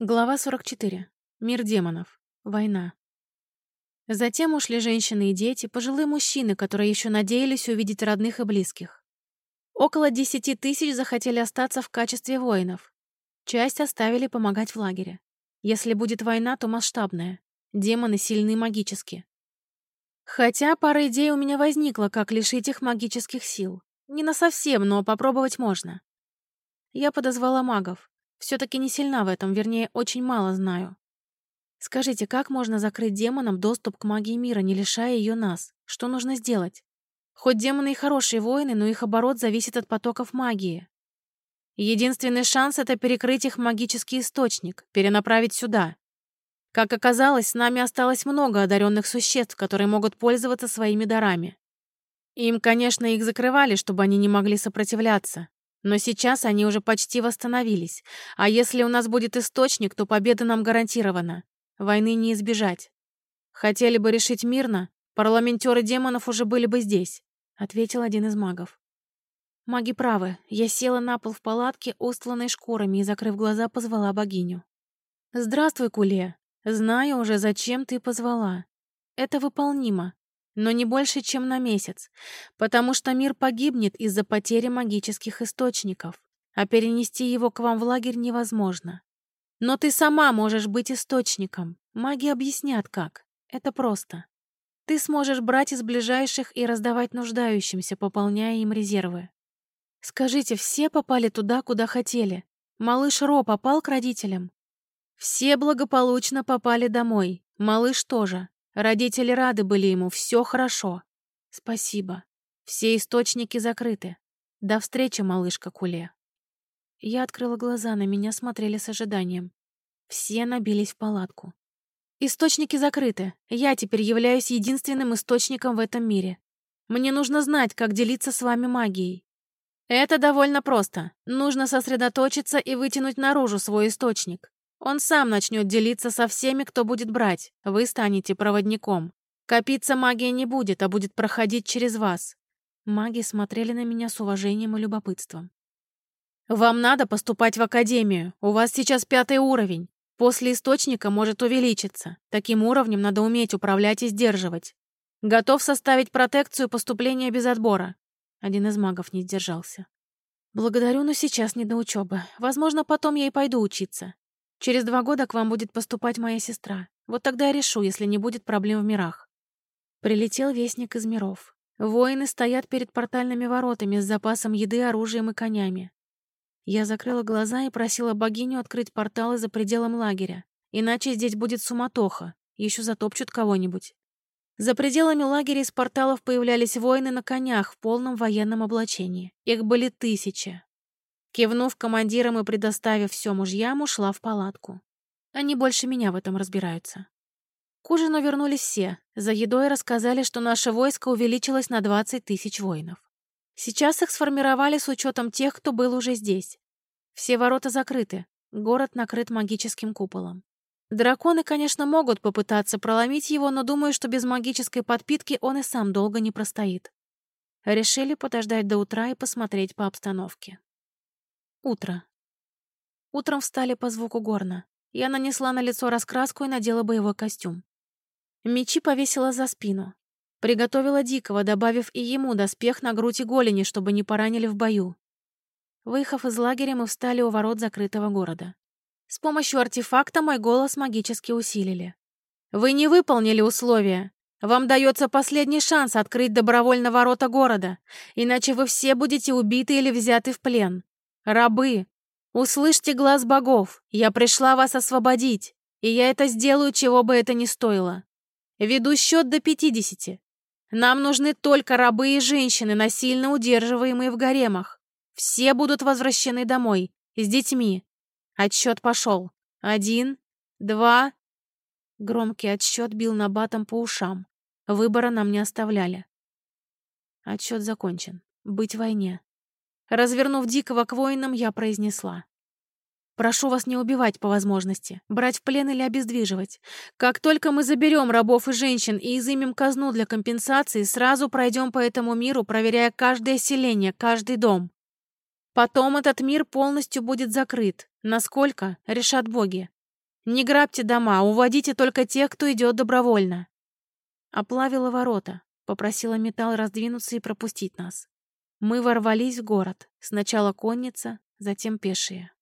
Глава 44. Мир демонов. Война. Затем ушли женщины и дети, пожилые мужчины, которые еще надеялись увидеть родных и близких. Около десяти тысяч захотели остаться в качестве воинов. Часть оставили помогать в лагере. Если будет война, то масштабная. Демоны сильны магически. Хотя пара идей у меня возникла, как лишить их магических сил. Не на совсем, но попробовать можно. Я подозвала магов. Все-таки не сильна в этом, вернее, очень мало знаю. Скажите, как можно закрыть демонам доступ к магии мира, не лишая ее нас? Что нужно сделать? Хоть демоны и хорошие воины, но их оборот зависит от потоков магии. Единственный шанс — это перекрыть их магический источник, перенаправить сюда. Как оказалось, с нами осталось много одаренных существ, которые могут пользоваться своими дарами. Им, конечно, их закрывали, чтобы они не могли сопротивляться. Но сейчас они уже почти восстановились. А если у нас будет источник, то победа нам гарантирована. Войны не избежать. Хотели бы решить мирно, парламентеры демонов уже были бы здесь, ответил один из магов. Маги правы. Я села на пол в палатке, устланной шкурами, и, закрыв глаза, позвала богиню. «Здравствуй, Куле. Знаю уже, зачем ты позвала. Это выполнимо но не больше, чем на месяц, потому что мир погибнет из-за потери магических источников, а перенести его к вам в лагерь невозможно. Но ты сама можешь быть источником. Маги объяснят как. Это просто. Ты сможешь брать из ближайших и раздавать нуждающимся, пополняя им резервы. Скажите, все попали туда, куда хотели? Малыш Ро попал к родителям? Все благополучно попали домой. Малыш тоже. Родители рады были ему, все хорошо. Спасибо. Все источники закрыты. До встречи, малышка Куле. Я открыла глаза, на меня смотрели с ожиданием. Все набились в палатку. Источники закрыты. Я теперь являюсь единственным источником в этом мире. Мне нужно знать, как делиться с вами магией. Это довольно просто. Нужно сосредоточиться и вытянуть наружу свой источник. Он сам начнет делиться со всеми, кто будет брать. Вы станете проводником. Копиться магия не будет, а будет проходить через вас. Маги смотрели на меня с уважением и любопытством. Вам надо поступать в академию. У вас сейчас пятый уровень. После источника может увеличиться. Таким уровнем надо уметь управлять и сдерживать. Готов составить протекцию поступления без отбора. Один из магов не сдержался. Благодарю, но сейчас не до учебы. Возможно, потом я и пойду учиться. Через два года к вам будет поступать моя сестра. Вот тогда я решу, если не будет проблем в мирах. Прилетел вестник из миров. Воины стоят перед портальными воротами с запасом еды, оружием и конями. Я закрыла глаза и просила богиню открыть порталы за пределом лагеря. Иначе здесь будет суматоха, еще затопчут кого-нибудь. За пределами лагеря из порталов появлялись воины на конях в полном военном облачении. Их были тысячи. Кивнув командирам и предоставив все мужьям, ушла в палатку. Они больше меня в этом разбираются. К ужину вернулись все. За едой рассказали, что наше войско увеличилось на 20 тысяч воинов. Сейчас их сформировали с учетом тех, кто был уже здесь. Все ворота закрыты, город накрыт магическим куполом. Драконы, конечно, могут попытаться проломить его, но думаю, что без магической подпитки он и сам долго не простоит. Решили подождать до утра и посмотреть по обстановке. Утро. Утром встали по звуку горна. Я нанесла на лицо раскраску и надела боевой костюм. Мечи повесила за спину. Приготовила дикого, добавив и ему доспех на грудь и голени, чтобы не поранили в бою. Выехав из лагеря, мы встали у ворот закрытого города. С помощью артефакта мой голос магически усилили. «Вы не выполнили условия. Вам дается последний шанс открыть добровольно ворота города, иначе вы все будете убиты или взяты в плен. Рабы, услышьте глаз богов, я пришла вас освободить, и я это сделаю, чего бы это ни стоило. Веду счет до пятидесяти. Нам нужны только рабы и женщины, насильно удерживаемые в гаремах. Все будут возвращены домой, с детьми. Отсчет пошел. Один, два... Громкий отсчет бил на батом по ушам. Выбора нам не оставляли. Отсчет закончен. Быть в войне. Развернув Дикого к воинам, я произнесла. «Прошу вас не убивать по возможности, брать в плен или обездвиживать. Как только мы заберем рабов и женщин и изымем казну для компенсации, сразу пройдем по этому миру, проверяя каждое селение, каждый дом. Потом этот мир полностью будет закрыт. Насколько, решат боги. Не грабьте дома, уводите только тех, кто идет добровольно. Оплавила ворота, попросила металл раздвинуться и пропустить нас. Мы ворвались в город. Сначала конница, затем пешие.